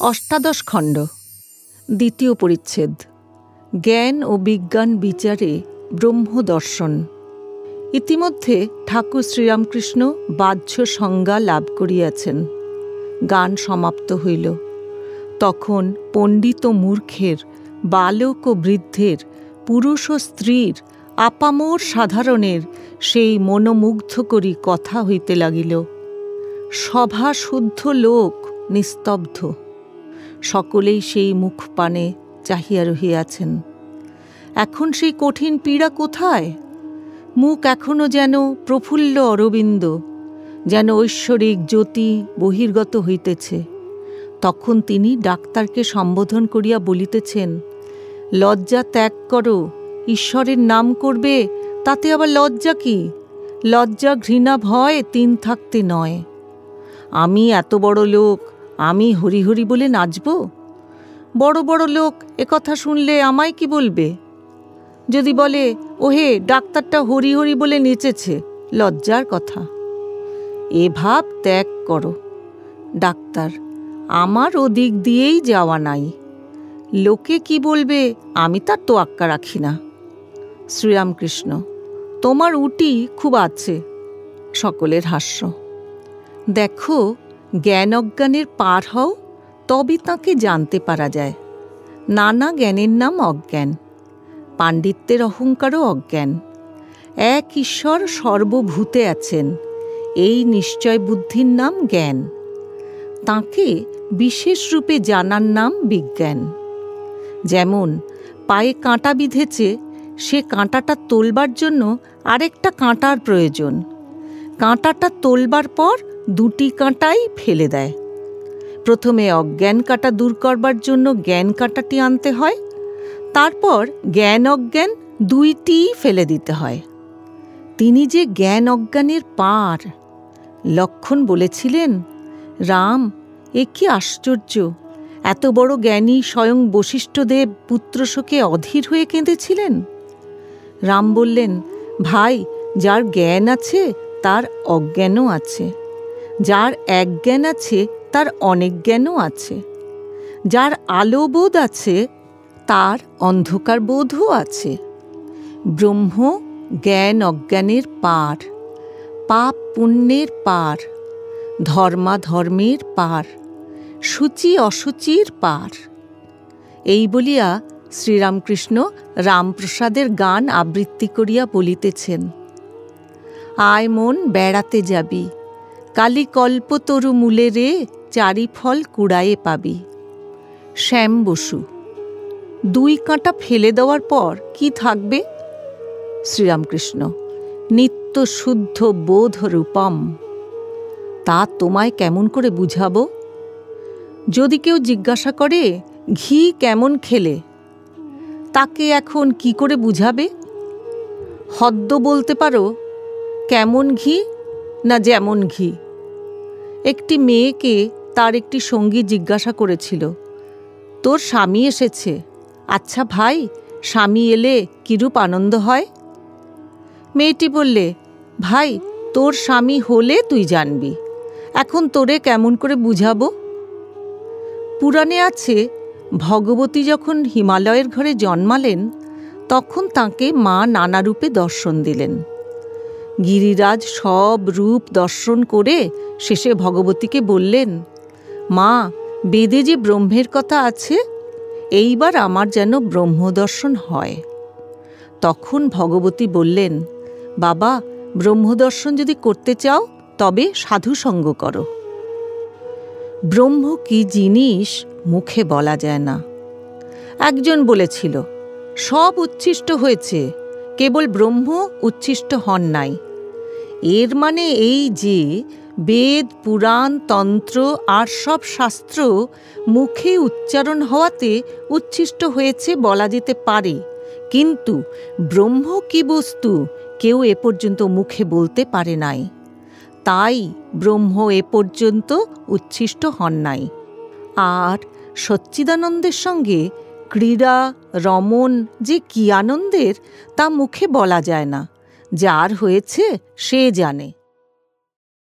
অষ্টাদশ খণ্ড। দ্বিতীয় পরিচ্ছেদ। জ্ঞান ও বিজ্ঞান বিচারে ব্রহ্মদর্শন ইতিমধ্যে ঠাকুর শ্রীরামকৃষ্ণ বাহ্য সংজ্ঞা লাভ করিয়াছেন। গান সমাপ্ত হইল। তখন পণ্ডিত মূর্খের, বালক ও বৃদ্ধের, পুরুষ ও স্ত্রীর, আপামোর সাধারণের সেই মনোমুগ্ধ করি কথা হইতে লাগিল। সভা শুদ্ধ লোক নিস্তব্ধ। সকলেই সেই মুখ পানে চাহিয়া রহিয়াছেন। এখন সেই কঠিন পীড়া কোথায়? মুখ এখনও যেন প্রফুল্ল অরবিন্দ, যেন ঐশ্বরিক জ্যোতি বহির্গত হইতেছে। তখন তিনি ডাক্তারকে সম্বোধন করিয়া বলিতেছেন, লজ্জা ত্যাগ করো, ঈশ্বরের নাম করবে, তাতে আবার লজ্জা কি? লজ্জা ঘৃণা ভয়, তিন থাকতে নয়। আমি এত বড় লোক আমি হরিহরি বলে নাচব? বড় বড় লোক কথা শুনলে আমায় কি বলবে? যদি বলে, ওহে, ডাক্তারটা হরি হরি বলে নেচেছে, লজ্জার কথা। এ ভাব ত্যাগ করো। ডাক্তার, আমার ওদিক দিয়েই যাওয়া নাই। লোকে কি বলবে আমি তার তোয়াক্কা রাখি না। শ্রীরামকৃষ্ণ, তোমার উটি খুব আছে, সকলের হাস্য। দেখো জ্ঞান অজ্ঞানের পার হও, তবে তাকে জানতে পারা যায়। নানা জ্ঞানের নাম অজ্ঞান, পাণ্ডিত্যের অহংকারও অজ্ঞান। এক ঈশ্বর সর্বভূতে আছেন, এই নিশ্চয় বুদ্ধির নাম জ্ঞান। তাকে বিশেষ রূপে জানার নাম বিজ্ঞান। যেমন, পায়ে কাঁটা বিঁধেছে, সে কাঁটাটা তোলবার জন্য আরেকটা কাঁটার প্রয়োজন। কাঁটাটা তোলবার পর দুটি কাঁটাই ফেলে দেয়। প্রথমে অজ্ঞান কাঁটা দূর করবার জন্য জ্ঞান কাঁটাটি আনতে হয়। তারপর জ্ঞান অজ্ঞান দুইটি ফেলে দিতে হয়। তিনি যে জ্ঞান অজ্ঞানের পার। লক্ষণ বলেছিলেন, রাম, এ কি আশ্চর্য! এত বড় জ্ঞানী স্বয়ং বশিষ্ঠদেব পুত্রশোকে অধীর হয়ে কেঁদেছিলেন? রাম বললেন, ভাই, যার জ্ঞান আছে, তার অজ্ঞানও আছে। যার এক জ্ঞান আছে, তার অনেক জ্ঞানও আছে। যার আলো বোধ আছে, তার অন্ধকার বোধও আছে। ব্রহ্ম জ্ঞান অজ্ঞানের পার, পাপ পুণ্যের পার, ধর্মাধর্মের পার, সূচি অসুচির পার। এই বলিয়া শ্রীরামকৃষ্ণ রামপ্রসাদের গান আবৃত্তি করিয়া বলিতেছেন, আয় মন বেড়াতে যাবি কালি কল্পতরু মূলে রে চারি ফল কুড়ায়ে পাবি। শ্যাম বসু, দুই কাঁটা ফেলে দেওয়ার পর কি থাকবে? শ্রীরামকৃষ্ণ, নিত্য শুদ্ধ বোধ রূপম তা তোমায় কেমন করে বুঝাবো? যদি কেউ জিজ্ঞাসা করে, ঘি কেমন খেলে? তাকে এখন কি করে বুঝাবে? হদ্দ বলতে পারো, কেমন ঘি না যেমন ঘি? একটি মেয়েকে তার একটি সঙ্গী জিজ্ঞাসা করেছিল, তোর স্বামী এসেছে? আচ্ছা ভাই, স্বামী এলে কিরূপ আনন্দ হয়? মেয়েটি বললে, ভাই, তোর স্বামী হলে তুই জানবি। এখন তোরে কেমন করে বুঝাবো? পুরাণে আছে, ভগবতী যখন হিমালয়ের ঘরে জন্মালেন, তখন তাকে মা নানা রূপে দর্শন দিলেন। গিরিরাজ সব রূপ দর্শন করে শেষে ভগবতীকে বললেন, মা, বেদে যে ব্রহ্মের কথা আছে, এইবার আমার যেন ব্রহ্মদর্শন হয়। তখন ভগবতী বললেন, বাবা ব্রহ্মদর্শন যদি করতে চাও, তবে সাধু সঙ্গ করো। ব্রহ্ম কি জিনিস মুখে বলা যায় না। একজন বলেছিল, সব উচ্ছিষ্ট হয়েছে, কেবল ব্রহ্ম উচ্ছিষ্ট হন নাই। এর মানে এই যে, বেদ, পুরাণ, তন্ত্র আর সব শাস্ত্র মুখে উচ্চারণ হওয়াতে উচ্ছিষ্ট হয়েছে বলা যেতে পারে। কিন্তু ব্রহ্ম কি বস্তু কেউ এ পর্যন্ত মুখে বলতে পারে নাই। তাই ব্রহ্ম এ পর্যন্ত উচ্ছিষ্ট হন নাই। আর সচ্চিদানন্দের সঙ্গে ক্রীড়া রমন যে কি আনন্দের তা মুখে বলা যায় না। যার হয়েছে সে জানে।